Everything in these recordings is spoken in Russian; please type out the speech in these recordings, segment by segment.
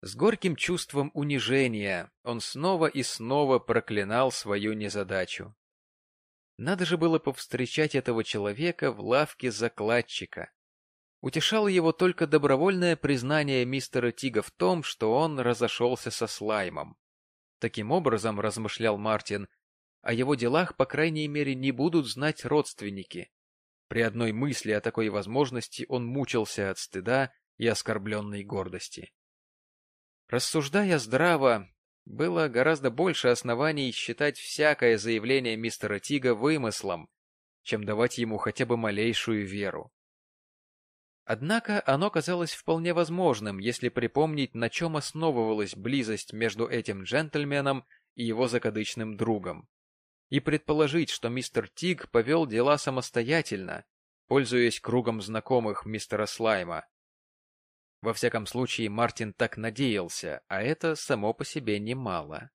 С горьким чувством унижения он снова и снова проклинал свою незадачу. Надо же было повстречать этого человека в лавке закладчика. Утешало его только добровольное признание мистера Тига в том, что он разошелся со слаймом. Таким образом, размышлял Мартин, о его делах, по крайней мере, не будут знать родственники. При одной мысли о такой возможности он мучился от стыда и оскорбленной гордости. Рассуждая здраво, было гораздо больше оснований считать всякое заявление мистера Тига вымыслом, чем давать ему хотя бы малейшую веру. Однако оно казалось вполне возможным, если припомнить, на чем основывалась близость между этим джентльменом и его закадычным другом, и предположить, что мистер Тиг повел дела самостоятельно, пользуясь кругом знакомых мистера Слайма, во всяком случае, Мартин так надеялся, а это само по себе немало.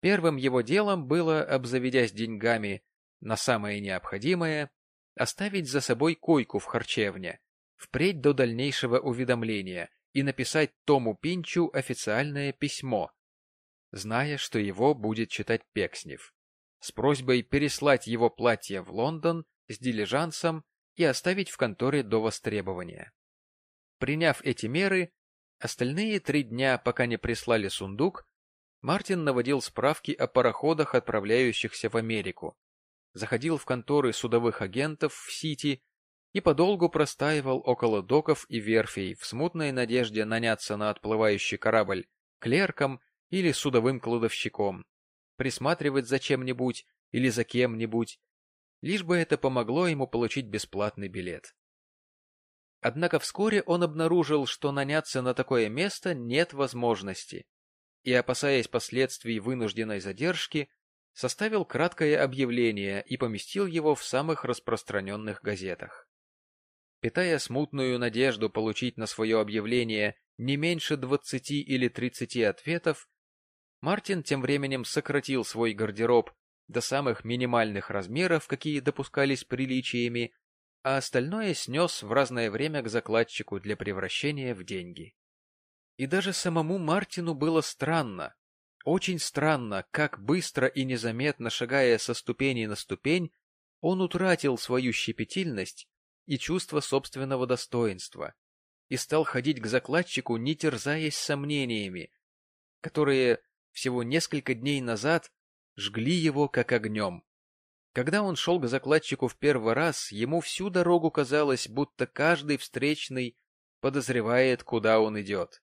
Первым его делом было, обзаведясь деньгами на самое необходимое, оставить за собой койку в харчевне, впредь до дальнейшего уведомления, и написать Тому Пинчу официальное письмо, зная, что его будет читать Пекснев, с просьбой переслать его платье в Лондон с дилижансом и оставить в конторе до востребования. Приняв эти меры, остальные три дня, пока не прислали сундук, Мартин наводил справки о пароходах, отправляющихся в Америку, заходил в конторы судовых агентов в Сити и подолгу простаивал около доков и верфей в смутной надежде наняться на отплывающий корабль клерком или судовым кладовщиком, присматривать за чем-нибудь или за кем-нибудь, лишь бы это помогло ему получить бесплатный билет. Однако вскоре он обнаружил, что наняться на такое место нет возможности, и, опасаясь последствий вынужденной задержки, составил краткое объявление и поместил его в самых распространенных газетах. Питая смутную надежду получить на свое объявление не меньше двадцати или тридцати ответов, Мартин тем временем сократил свой гардероб до самых минимальных размеров, какие допускались приличиями, а остальное снес в разное время к закладчику для превращения в деньги. И даже самому Мартину было странно, очень странно, как быстро и незаметно шагая со ступени на ступень, он утратил свою щепетильность и чувство собственного достоинства и стал ходить к закладчику, не терзаясь сомнениями, которые всего несколько дней назад жгли его как огнем. Когда он шел к закладчику в первый раз, ему всю дорогу казалось, будто каждый встречный подозревает, куда он идет.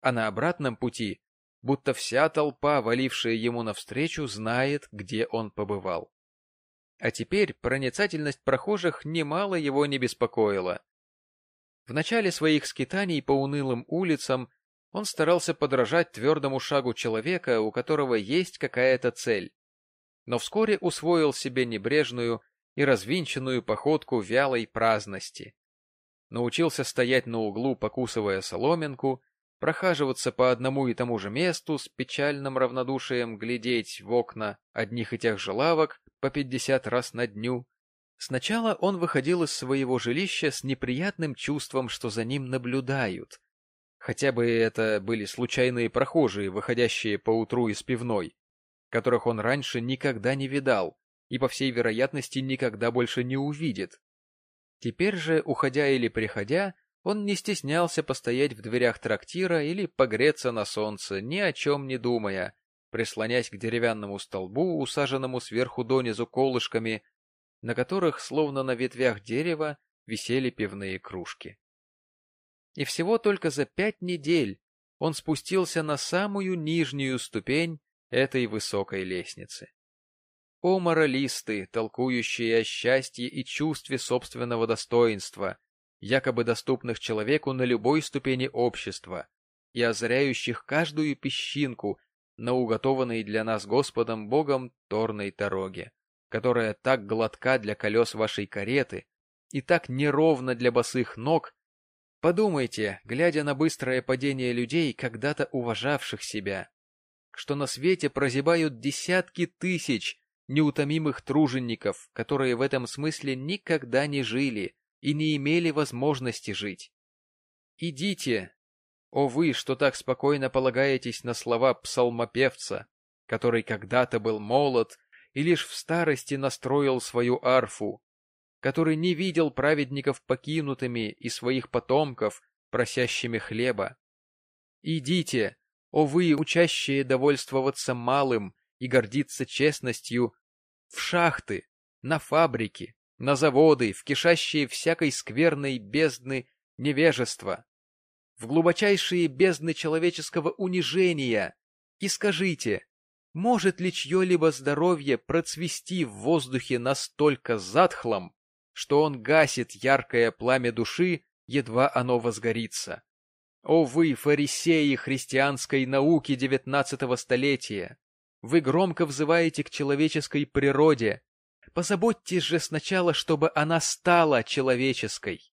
А на обратном пути, будто вся толпа, валившая ему навстречу, знает, где он побывал. А теперь проницательность прохожих немало его не беспокоила. В начале своих скитаний по унылым улицам он старался подражать твердому шагу человека, у которого есть какая-то цель но вскоре усвоил себе небрежную и развинченную походку вялой праздности. Научился стоять на углу, покусывая соломинку, прохаживаться по одному и тому же месту с печальным равнодушием глядеть в окна одних и тех же лавок по пятьдесят раз на дню. Сначала он выходил из своего жилища с неприятным чувством, что за ним наблюдают. Хотя бы это были случайные прохожие, выходящие поутру из пивной которых он раньше никогда не видал и, по всей вероятности, никогда больше не увидит. Теперь же, уходя или приходя, он не стеснялся постоять в дверях трактира или погреться на солнце, ни о чем не думая, прислонясь к деревянному столбу, усаженному сверху донизу колышками, на которых, словно на ветвях дерева, висели пивные кружки. И всего только за пять недель он спустился на самую нижнюю ступень этой высокой лестницы. О моралисты, толкующие о счастье и чувстве собственного достоинства, якобы доступных человеку на любой ступени общества, и озряющих каждую песчинку на уготованной для нас Господом Богом торной дороге, которая так гладка для колес вашей кареты и так неровна для босых ног, подумайте, глядя на быстрое падение людей, когда-то уважавших себя, что на свете прозябают десятки тысяч неутомимых тружеников, которые в этом смысле никогда не жили и не имели возможности жить. Идите, О вы, что так спокойно полагаетесь на слова псалмопевца, который когда-то был молод и лишь в старости настроил свою арфу, который не видел праведников покинутыми и своих потомков, просящими хлеба. Идите, о вы, учащие довольствоваться малым и гордиться честностью, в шахты, на фабрики, на заводы, в кишащие всякой скверной бездны невежества, в глубочайшие бездны человеческого унижения, и скажите, может ли чье-либо здоровье процвести в воздухе настолько затхлом, что он гасит яркое пламя души, едва оно возгорится? О вы, фарисеи христианской науки девятнадцатого столетия! Вы громко взываете к человеческой природе. Позаботьтесь же сначала, чтобы она стала человеческой.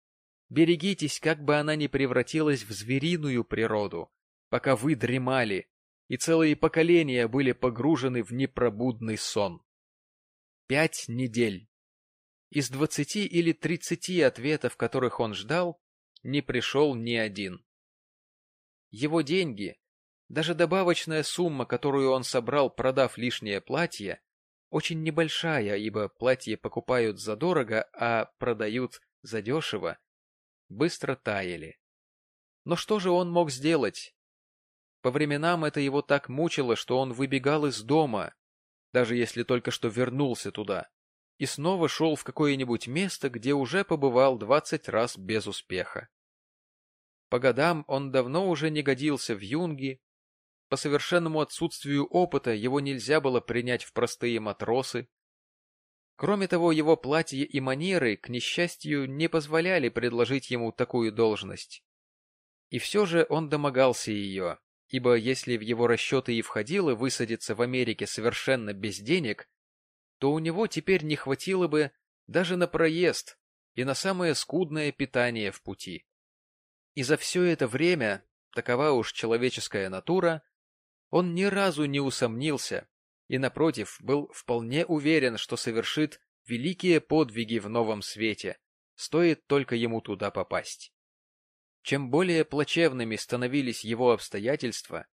Берегитесь, как бы она ни превратилась в звериную природу, пока вы дремали, и целые поколения были погружены в непробудный сон. Пять недель. Из двадцати или тридцати ответов, которых он ждал, не пришел ни один. Его деньги, даже добавочная сумма, которую он собрал, продав лишнее платье, очень небольшая, ибо платье покупают задорого, а продают задешево, быстро таяли. Но что же он мог сделать? По временам это его так мучило, что он выбегал из дома, даже если только что вернулся туда, и снова шел в какое-нибудь место, где уже побывал двадцать раз без успеха. По годам он давно уже не годился в юнги, по совершенному отсутствию опыта его нельзя было принять в простые матросы. Кроме того, его платье и манеры, к несчастью, не позволяли предложить ему такую должность. И все же он домогался ее, ибо если в его расчеты и входило высадиться в Америке совершенно без денег, то у него теперь не хватило бы даже на проезд и на самое скудное питание в пути. И за все это время, такова уж человеческая натура, он ни разу не усомнился и, напротив, был вполне уверен, что совершит великие подвиги в новом свете, стоит только ему туда попасть. Чем более плачевными становились его обстоятельства,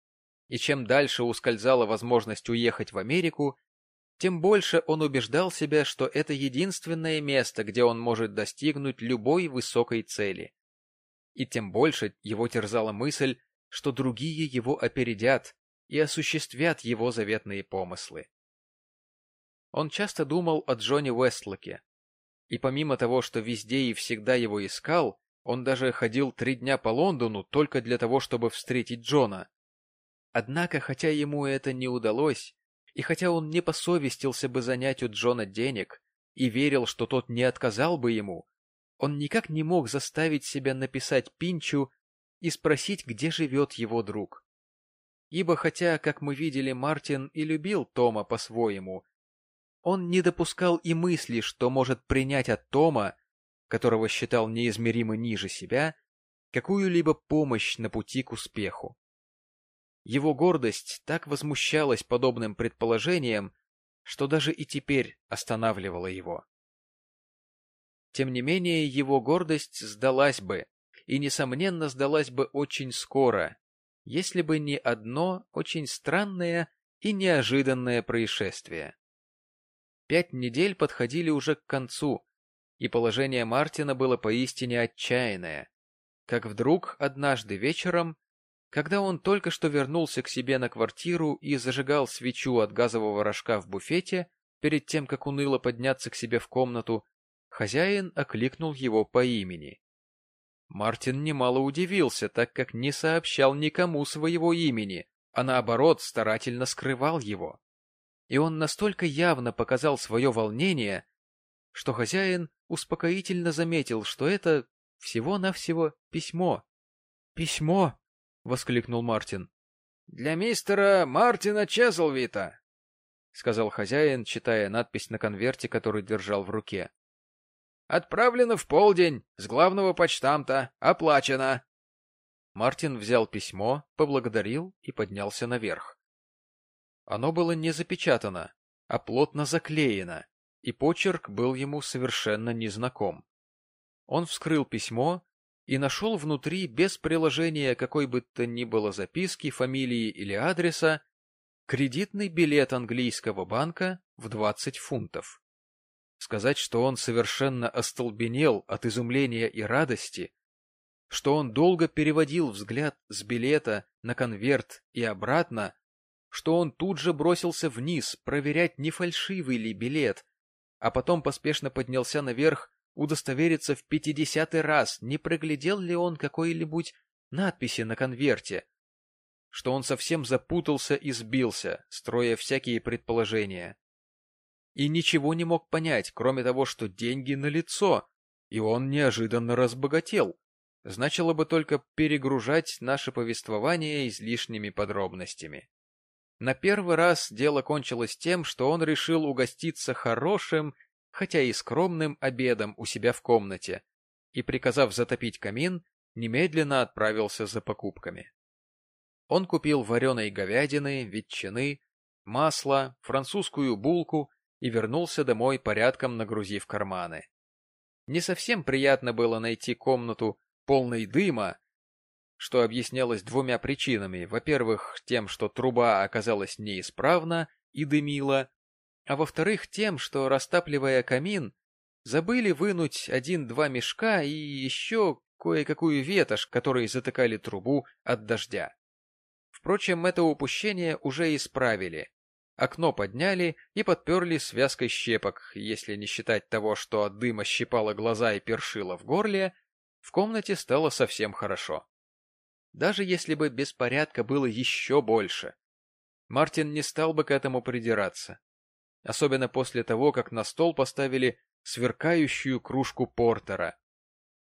и чем дальше ускользала возможность уехать в Америку, тем больше он убеждал себя, что это единственное место, где он может достигнуть любой высокой цели и тем больше его терзала мысль, что другие его опередят и осуществят его заветные помыслы. Он часто думал о Джоне Уэстлоке, и помимо того, что везде и всегда его искал, он даже ходил три дня по Лондону только для того, чтобы встретить Джона. Однако, хотя ему это не удалось, и хотя он не посовестился бы занять у Джона денег и верил, что тот не отказал бы ему, он никак не мог заставить себя написать Пинчу и спросить, где живет его друг. Ибо хотя, как мы видели, Мартин и любил Тома по-своему, он не допускал и мысли, что может принять от Тома, которого считал неизмеримо ниже себя, какую-либо помощь на пути к успеху. Его гордость так возмущалась подобным предположением, что даже и теперь останавливала его. Тем не менее, его гордость сдалась бы, и, несомненно, сдалась бы очень скоро, если бы не одно очень странное и неожиданное происшествие. Пять недель подходили уже к концу, и положение Мартина было поистине отчаянное, как вдруг однажды вечером, когда он только что вернулся к себе на квартиру и зажигал свечу от газового рожка в буфете, перед тем, как уныло подняться к себе в комнату, Хозяин окликнул его по имени. Мартин немало удивился, так как не сообщал никому своего имени, а наоборот старательно скрывал его. И он настолько явно показал свое волнение, что хозяин успокоительно заметил, что это всего-навсего письмо. «Письмо!» — воскликнул Мартин. «Для мистера Мартина Чезлвита», — сказал хозяин, читая надпись на конверте, который держал в руке. Отправлено в полдень, с главного почтамта, оплачено. Мартин взял письмо, поблагодарил и поднялся наверх. Оно было не запечатано, а плотно заклеено, и почерк был ему совершенно незнаком. Он вскрыл письмо и нашел внутри, без приложения какой бы то ни было записки, фамилии или адреса, кредитный билет английского банка в 20 фунтов. Сказать, что он совершенно остолбенел от изумления и радости, что он долго переводил взгляд с билета на конверт и обратно, что он тут же бросился вниз проверять, не фальшивый ли билет, а потом поспешно поднялся наверх удостовериться в пятидесятый раз, не проглядел ли он какой-нибудь надписи на конверте, что он совсем запутался и сбился, строя всякие предположения. И ничего не мог понять, кроме того, что деньги налицо, и он неожиданно разбогател. Значило бы только перегружать наше повествование излишними подробностями. На первый раз дело кончилось тем, что он решил угоститься хорошим, хотя и скромным обедом у себя в комнате, и, приказав затопить камин, немедленно отправился за покупками. Он купил вареной говядины, ветчины, масло, французскую булку и вернулся домой порядком нагрузив карманы. Не совсем приятно было найти комнату полной дыма, что объяснялось двумя причинами. Во-первых, тем, что труба оказалась неисправна и дымила, а во-вторых, тем, что, растапливая камин, забыли вынуть один-два мешка и еще кое-какую ветошь, которые затыкали трубу от дождя. Впрочем, это упущение уже исправили. Окно подняли и подперли связкой щепок, если не считать того, что от дыма щипало глаза и першило в горле, в комнате стало совсем хорошо даже если бы беспорядка было еще больше. Мартин не стал бы к этому придираться. Особенно после того, как на стол поставили сверкающую кружку портера.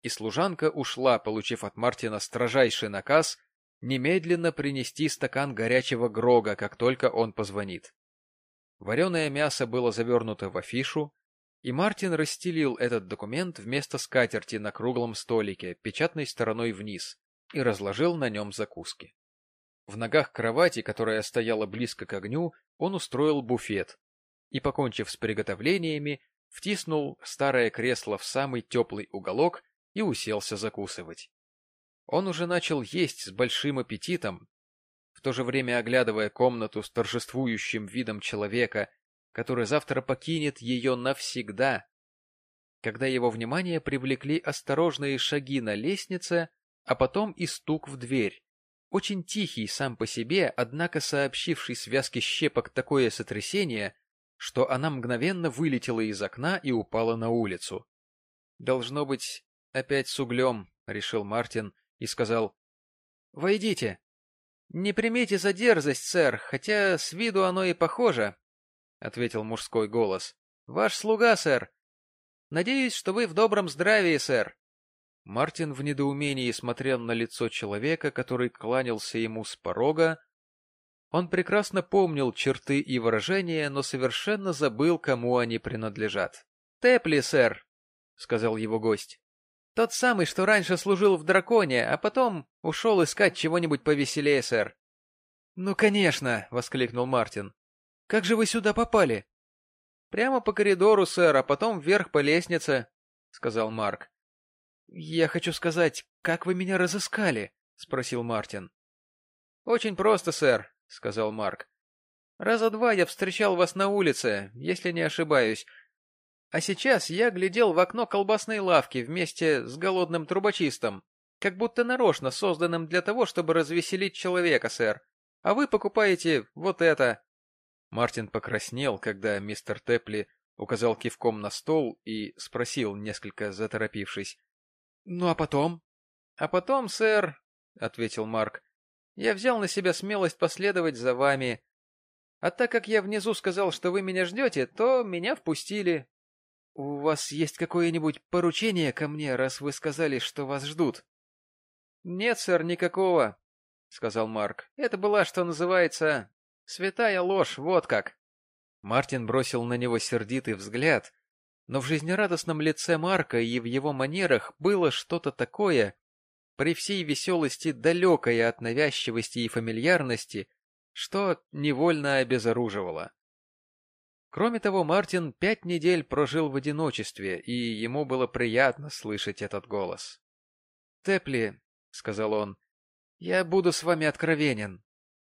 И служанка ушла, получив от Мартина строжайший наказ немедленно принести стакан горячего грога, как только он позвонит. Вареное мясо было завернуто в афишу, и Мартин расстелил этот документ вместо скатерти на круглом столике, печатной стороной вниз, и разложил на нем закуски. В ногах кровати, которая стояла близко к огню, он устроил буфет и, покончив с приготовлениями, втиснул старое кресло в самый теплый уголок и уселся закусывать. Он уже начал есть с большим аппетитом, в то же время оглядывая комнату с торжествующим видом человека, который завтра покинет ее навсегда, когда его внимание привлекли осторожные шаги на лестнице, а потом и стук в дверь. Очень тихий сам по себе, однако сообщивший связке щепок такое сотрясение, что она мгновенно вылетела из окна и упала на улицу. «Должно быть, опять с углем», — решил Мартин и сказал. «Войдите». «Не примите за дерзость, сэр, хотя с виду оно и похоже», — ответил мужской голос. «Ваш слуга, сэр. Надеюсь, что вы в добром здравии, сэр». Мартин в недоумении смотрел на лицо человека, который кланялся ему с порога. Он прекрасно помнил черты и выражения, но совершенно забыл, кому они принадлежат. — Тепли, сэр, — сказал его гость. — Тот самый, что раньше служил в драконе, а потом ушел искать чего-нибудь повеселее, сэр. — Ну, конечно, — воскликнул Мартин. — Как же вы сюда попали? — Прямо по коридору, сэр, а потом вверх по лестнице, — сказал Марк. — Я хочу сказать, как вы меня разыскали? — спросил Мартин. — Очень просто, сэр, — сказал Марк. — Раза два я встречал вас на улице, если не ошибаюсь. А сейчас я глядел в окно колбасной лавки вместе с голодным трубочистом, как будто нарочно созданным для того, чтобы развеселить человека, сэр. А вы покупаете вот это. Мартин покраснел, когда мистер Тепли указал кивком на стол и спросил, несколько заторопившись. Ну а потом? А потом, сэр, ответил Марк, я взял на себя смелость последовать за вами. А так как я внизу сказал, что вы меня ждете, то меня впустили. У вас есть какое-нибудь поручение ко мне, раз вы сказали, что вас ждут? Нет, сэр, никакого, сказал Марк. Это была, что называется, святая ложь, вот как. Мартин бросил на него сердитый взгляд, но в жизнерадостном лице Марка и в его манерах было что-то такое, при всей веселости далекое от навязчивости и фамильярности, что невольно обезоруживало. Кроме того, Мартин пять недель прожил в одиночестве, и ему было приятно слышать этот голос. Тепли, — сказал он, — я буду с вами откровенен.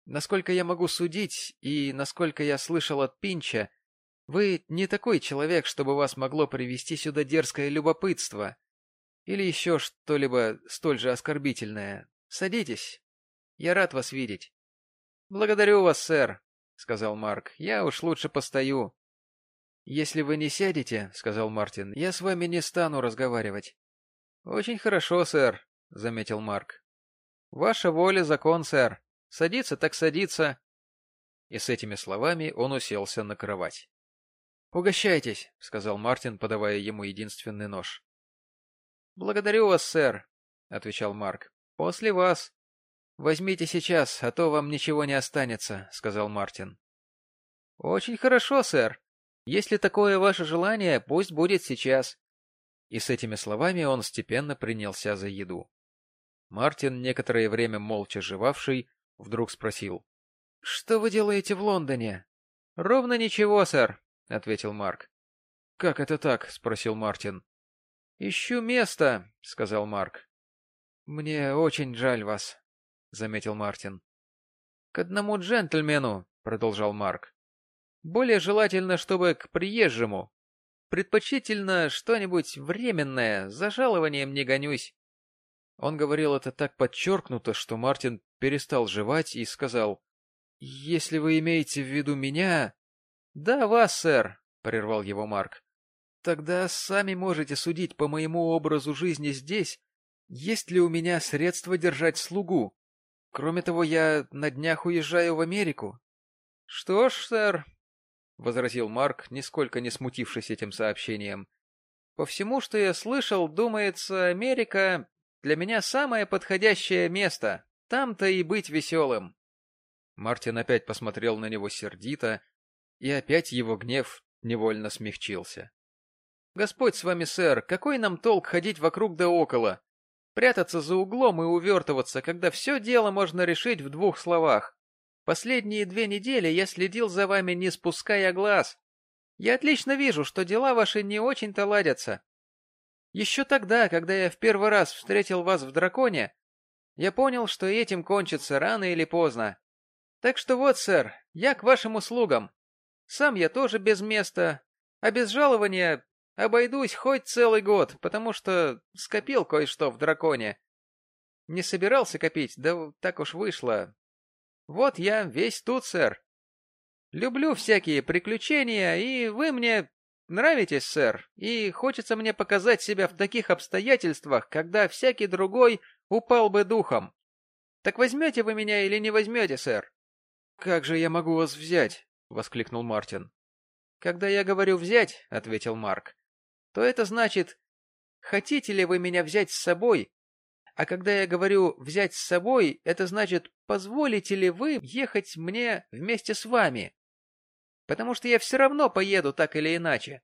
Насколько я могу судить и насколько я слышал от Пинча, вы не такой человек, чтобы вас могло привести сюда дерзкое любопытство или еще что-либо столь же оскорбительное. Садитесь. Я рад вас видеть. — Благодарю вас, сэр, — сказал Марк. — Я уж лучше постою. — Если вы не сядете, — сказал Мартин, — я с вами не стану разговаривать. — Очень хорошо, сэр, — заметил Марк. — Ваша воля — закон, сэр. Садиться так садиться. И с этими словами он уселся на кровать. — Угощайтесь, — сказал Мартин, подавая ему единственный нож. — Благодарю вас, сэр, — отвечал Марк. — После вас. — Возьмите сейчас, а то вам ничего не останется, — сказал Мартин. — Очень хорошо, сэр. Если такое ваше желание, пусть будет сейчас. И с этими словами он степенно принялся за еду. Мартин, некоторое время молча жевавший, вдруг спросил. — Что вы делаете в Лондоне? — Ровно ничего, сэр, — ответил Марк. — Как это так? — спросил Мартин. — Ищу место, — сказал Марк. — Мне очень жаль вас, — заметил Мартин. — К одному джентльмену, — продолжал Марк. Более желательно, чтобы к приезжему. Предпочтительно что-нибудь временное, за жалованием не гонюсь. Он говорил это так подчеркнуто, что Мартин перестал жевать и сказал, «Если вы имеете в виду меня...» «Да, вас, сэр», — прервал его Марк. «Тогда сами можете судить по моему образу жизни здесь, есть ли у меня средства держать слугу. Кроме того, я на днях уезжаю в Америку». «Что ж, сэр, — возразил Марк, нисколько не смутившись этим сообщением. — По всему, что я слышал, думается, Америка для меня самое подходящее место. Там-то и быть веселым. Мартин опять посмотрел на него сердито, и опять его гнев невольно смягчился. — Господь с вами, сэр, какой нам толк ходить вокруг да около? Прятаться за углом и увертываться, когда все дело можно решить в двух словах. Последние две недели я следил за вами, не спуская глаз. Я отлично вижу, что дела ваши не очень-то ладятся. Еще тогда, когда я в первый раз встретил вас в драконе, я понял, что этим кончится рано или поздно. Так что вот, сэр, я к вашим услугам. Сам я тоже без места, а без жалования обойдусь хоть целый год, потому что скопил кое-что в драконе. Не собирался копить, да так уж вышло. Вот я весь тут, сэр. Люблю всякие приключения, и вы мне нравитесь, сэр, и хочется мне показать себя в таких обстоятельствах, когда всякий другой упал бы духом. Так возьмете вы меня или не возьмете, сэр? — Как же я могу вас взять? — воскликнул Мартин. — Когда я говорю «взять», — ответил Марк, — то это значит, хотите ли вы меня взять с собой а когда я говорю «взять с собой», это значит «позволите ли вы ехать мне вместе с вами?» Потому что я все равно поеду так или иначе.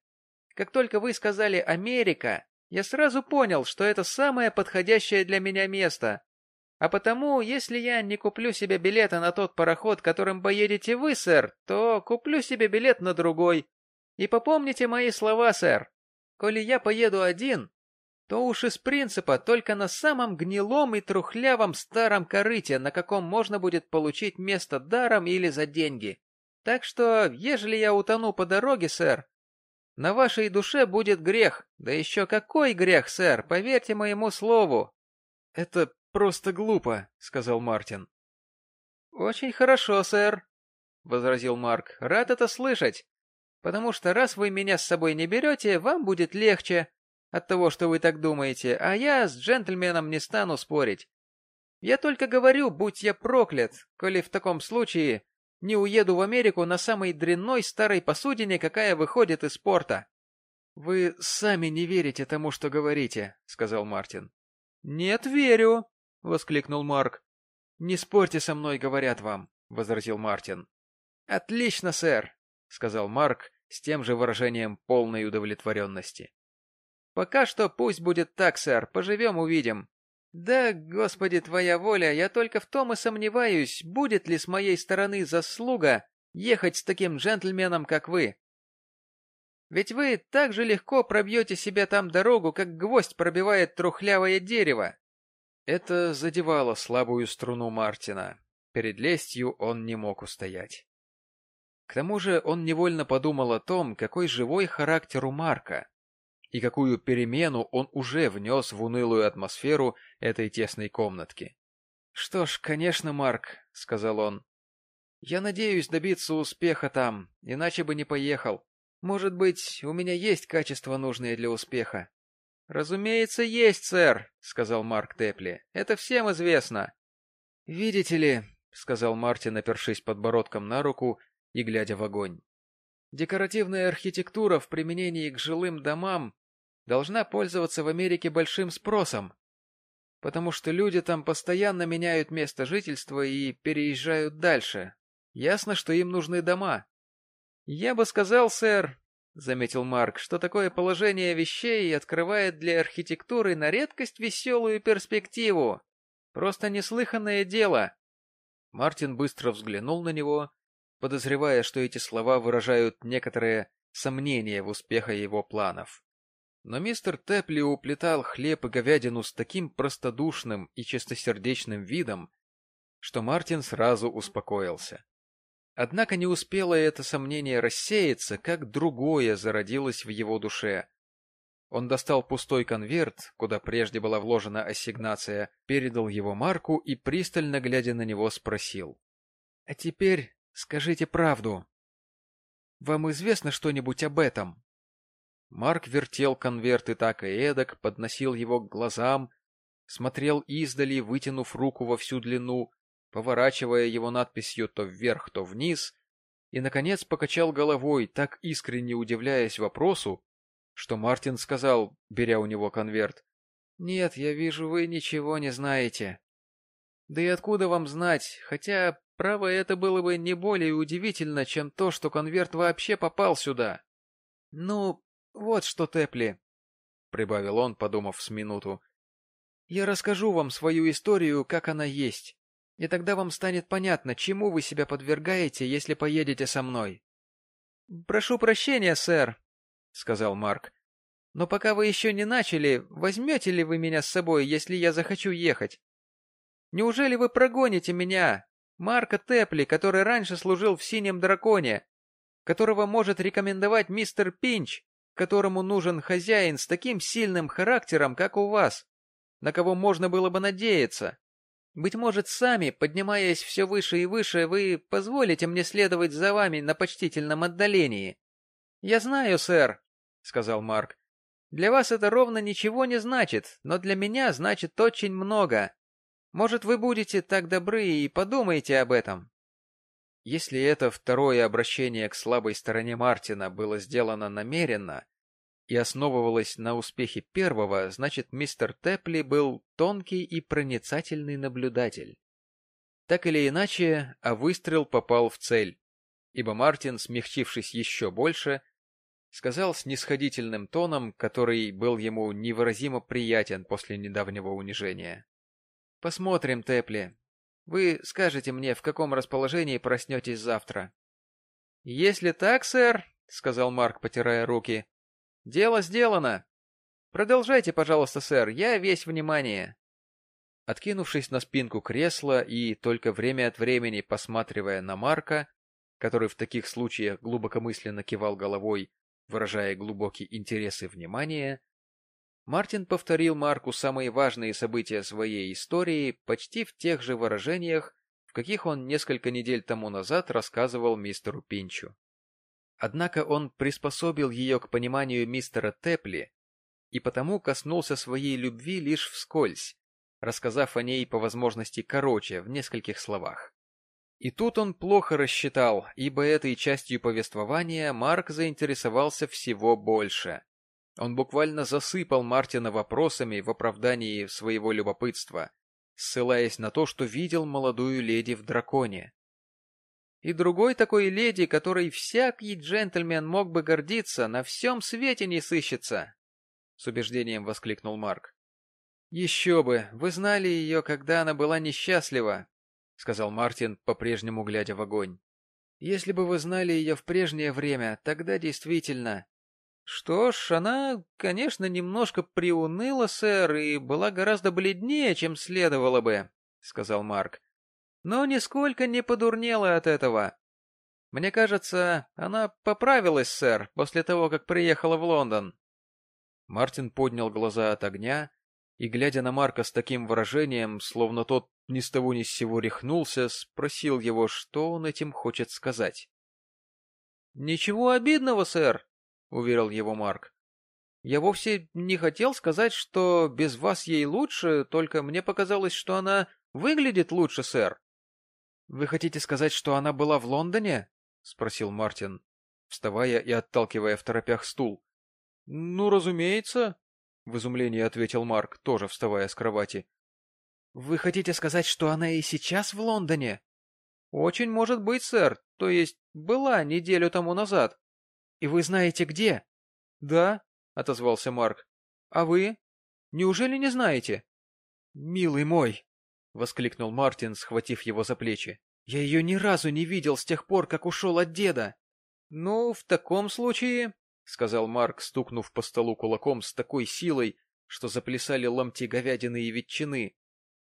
Как только вы сказали «Америка», я сразу понял, что это самое подходящее для меня место. А потому, если я не куплю себе билета на тот пароход, которым поедете вы, сэр, то куплю себе билет на другой. И попомните мои слова, сэр. Коли я поеду один, то уж из принципа только на самом гнилом и трухлявом старом корыте, на каком можно будет получить место даром или за деньги. Так что, ежели я утону по дороге, сэр, на вашей душе будет грех. Да еще какой грех, сэр, поверьте моему слову. — Это просто глупо, — сказал Мартин. — Очень хорошо, сэр, — возразил Марк. — Рад это слышать. Потому что раз вы меня с собой не берете, вам будет легче, от того, что вы так думаете, а я с джентльменом не стану спорить. Я только говорю, будь я проклят, коли в таком случае не уеду в Америку на самой дрянной старой посудине, какая выходит из порта. — Вы сами не верите тому, что говорите, — сказал Мартин. — Нет, верю, — воскликнул Марк. — Не спорьте со мной, говорят вам, — возразил Мартин. — Отлично, сэр, — сказал Марк с тем же выражением полной удовлетворенности. Пока что пусть будет так, сэр, поживем увидим. Да, господи, твоя воля, я только в том и сомневаюсь, будет ли с моей стороны заслуга ехать с таким джентльменом, как вы. Ведь вы так же легко пробьете себе там дорогу, как гвоздь пробивает трухлявое дерево. Это задевало слабую струну Мартина. Перед лестью он не мог устоять. К тому же он невольно подумал о том, какой живой характер у Марка, и какую перемену он уже внес в унылую атмосферу этой тесной комнатки. — Что ж, конечно, Марк, — сказал он, — я надеюсь добиться успеха там, иначе бы не поехал. Может быть, у меня есть качества, нужные для успеха. — Разумеется, есть, сэр, — сказал Марк Тепли. — Это всем известно. — Видите ли, — сказал Мартин, опершись подбородком на руку и глядя в огонь. Декоративная архитектура в применении к жилым домам должна пользоваться в Америке большим спросом, потому что люди там постоянно меняют место жительства и переезжают дальше. Ясно, что им нужны дома. Я бы сказал, сэр, — заметил Марк, — что такое положение вещей открывает для архитектуры на редкость веселую перспективу. Просто неслыханное дело. Мартин быстро взглянул на него подозревая, что эти слова выражают некоторое сомнение в успехе его планов. Но мистер Тепли уплетал хлеб и говядину с таким простодушным и чистосердечным видом, что Мартин сразу успокоился. Однако не успело это сомнение рассеяться, как другое зародилось в его душе. Он достал пустой конверт, куда прежде была вложена ассигнация, передал его Марку и, пристально глядя на него, спросил. — А теперь Скажите правду. Вам известно что-нибудь об этом? Марк вертел конверт и так и эдак, подносил его к глазам, смотрел издали, вытянув руку во всю длину, поворачивая его надписью то вверх, то вниз, и, наконец, покачал головой, так искренне удивляясь вопросу, что Мартин сказал, беря у него конверт, «Нет, я вижу, вы ничего не знаете». «Да и откуда вам знать, хотя Право, это было бы не более удивительно, чем то, что конверт вообще попал сюда. — Ну, вот что, Тепли, — прибавил он, подумав с минуту. — Я расскажу вам свою историю, как она есть, и тогда вам станет понятно, чему вы себя подвергаете, если поедете со мной. — Прошу прощения, сэр, — сказал Марк. — Но пока вы еще не начали, возьмете ли вы меня с собой, если я захочу ехать? Неужели вы прогоните меня, Марка Тепли, который раньше служил в «Синем драконе», которого может рекомендовать мистер Пинч, которому нужен хозяин с таким сильным характером, как у вас, на кого можно было бы надеяться. Быть может, сами, поднимаясь все выше и выше, вы позволите мне следовать за вами на почтительном отдалении. — Я знаю, сэр, — сказал Марк. — Для вас это ровно ничего не значит, но для меня значит очень много. Может, вы будете так добры и подумаете об этом? Если это второе обращение к слабой стороне Мартина было сделано намеренно и основывалось на успехе первого, значит, мистер Тепли был тонкий и проницательный наблюдатель. Так или иначе, а выстрел попал в цель, ибо Мартин, смягчившись еще больше, сказал с нисходительным тоном, который был ему невыразимо приятен после недавнего унижения. Посмотрим, Тепли. Вы скажете мне, в каком расположении проснетесь завтра. — Если так, сэр, — сказал Марк, потирая руки, — дело сделано. Продолжайте, пожалуйста, сэр, я весь внимание. Откинувшись на спинку кресла и только время от времени посматривая на Марка, который в таких случаях глубокомысленно кивал головой, выражая глубокий интерес и внимание, Мартин повторил Марку самые важные события своей истории почти в тех же выражениях, в каких он несколько недель тому назад рассказывал мистеру Пинчу. Однако он приспособил ее к пониманию мистера Тепли и потому коснулся своей любви лишь вскользь, рассказав о ней по возможности короче, в нескольких словах. И тут он плохо рассчитал, ибо этой частью повествования Марк заинтересовался всего больше. Он буквально засыпал Мартина вопросами в оправдании своего любопытства, ссылаясь на то, что видел молодую леди в драконе. И другой такой леди, которой всякий джентльмен мог бы гордиться, на всем свете не сыщется! — с убеждением воскликнул Марк. — Еще бы, вы знали ее, когда она была несчастлива, — сказал Мартин, по-прежнему глядя в огонь. — Если бы вы знали ее в прежнее время, тогда действительно Что ж, она, конечно, немножко приуныла, сэр, и была гораздо бледнее, чем следовало бы, — сказал Марк. Но нисколько не подурнела от этого. Мне кажется, она поправилась, сэр, после того, как приехала в Лондон. Мартин поднял глаза от огня и, глядя на Марка с таким выражением, словно тот ни с того ни с сего рехнулся, спросил его, что он этим хочет сказать. — Ничего обидного, сэр, — уверил его Марк. «Я вовсе не хотел сказать, что без вас ей лучше, только мне показалось, что она выглядит лучше, сэр». «Вы хотите сказать, что она была в Лондоне?» — спросил Мартин, вставая и отталкивая в торопях стул. «Ну, разумеется», — в изумлении ответил Марк, тоже вставая с кровати. «Вы хотите сказать, что она и сейчас в Лондоне?» «Очень может быть, сэр, то есть была неделю тому назад». — И вы знаете где? — Да, — отозвался Марк. — А вы? Неужели не знаете? — Милый мой! — воскликнул Мартин, схватив его за плечи. — Я ее ни разу не видел с тех пор, как ушел от деда. — Ну, в таком случае, — сказал Марк, стукнув по столу кулаком с такой силой, что заплясали ломти говядины и ветчины,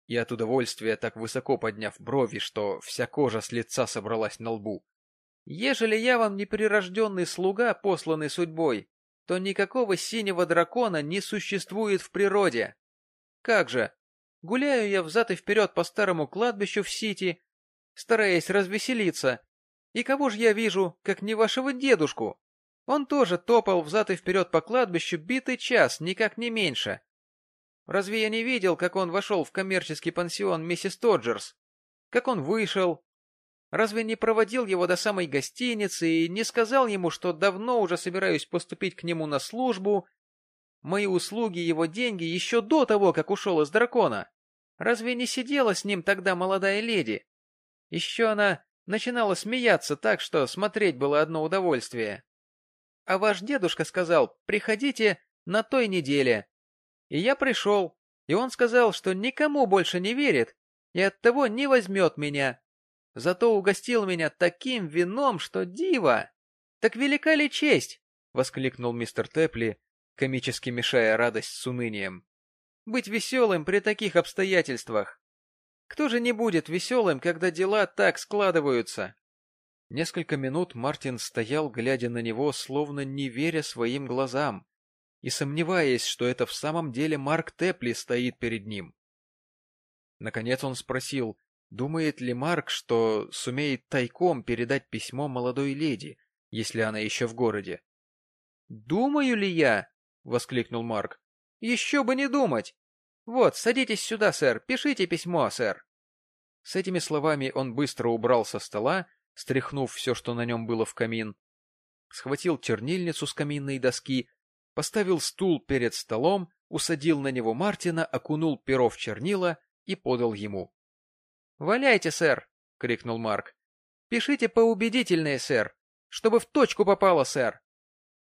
и от удовольствия так высоко подняв брови, что вся кожа с лица собралась на лбу. Ежели я вам не прирожденный слуга, посланный судьбой, то никакого синего дракона не существует в природе. Как же, гуляю я взад и вперед по старому кладбищу в Сити, стараясь развеселиться, и кого же я вижу, как не вашего дедушку? Он тоже топал взад и вперед по кладбищу битый час, никак не меньше. Разве я не видел, как он вошел в коммерческий пансион миссис Тоджерс? Как он вышел, Разве не проводил его до самой гостиницы и не сказал ему, что давно уже собираюсь поступить к нему на службу? Мои услуги, его деньги еще до того, как ушел из дракона. Разве не сидела с ним тогда молодая леди? Еще она начинала смеяться так, что смотреть было одно удовольствие. А ваш дедушка сказал, приходите на той неделе. И я пришел, и он сказал, что никому больше не верит и оттого не возьмет меня. Зато угостил меня таким вином, что диво! Так велика ли честь? — воскликнул мистер Тепли, комически мешая радость с унынием. — Быть веселым при таких обстоятельствах! Кто же не будет веселым, когда дела так складываются? Несколько минут Мартин стоял, глядя на него, словно не веря своим глазам, и сомневаясь, что это в самом деле Марк Тепли стоит перед ним. Наконец он спросил, Думает ли Марк, что сумеет тайком передать письмо молодой леди, если она еще в городе? «Думаю ли я?» — воскликнул Марк. «Еще бы не думать! Вот, садитесь сюда, сэр, пишите письмо, сэр!» С этими словами он быстро убрал со стола, стряхнув все, что на нем было в камин, схватил чернильницу с каминной доски, поставил стул перед столом, усадил на него Мартина, окунул перо в чернила и подал ему. «Валяйте, сэр!» — крикнул Марк. «Пишите поубедительнее, сэр, чтобы в точку попало, сэр.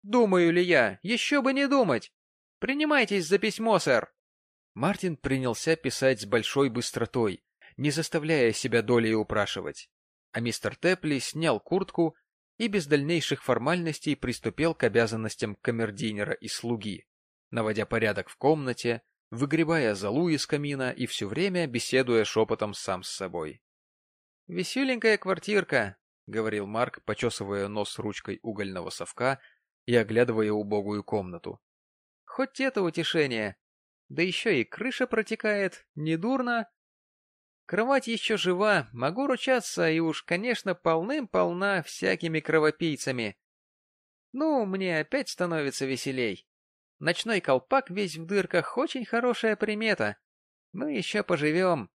Думаю ли я? Еще бы не думать! Принимайтесь за письмо, сэр!» Мартин принялся писать с большой быстротой, не заставляя себя долей упрашивать. А мистер Тепли снял куртку и без дальнейших формальностей приступил к обязанностям камердинера и слуги, наводя порядок в комнате, выгребая золу из камина и все время беседуя шепотом сам с собой. — Веселенькая квартирка, — говорил Марк, почесывая нос ручкой угольного совка и оглядывая убогую комнату. — Хоть это утешение. Да еще и крыша протекает, недурно. Кровать еще жива, могу ручаться, и уж, конечно, полным-полна всякими кровопийцами. Ну, мне опять становится веселей. Ночной колпак весь в дырках — очень хорошая примета. Мы еще поживем.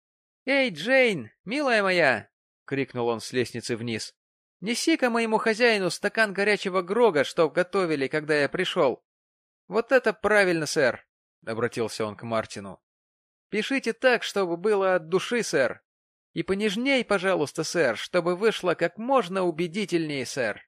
«Эй, Джейн, милая моя!» — крикнул он с лестницы вниз. «Неси-ка моему хозяину стакан горячего грога, что готовили, когда я пришел». «Вот это правильно, сэр!» — обратился он к Мартину. «Пишите так, чтобы было от души, сэр. И понежней, пожалуйста, сэр, чтобы вышло как можно убедительнее, сэр».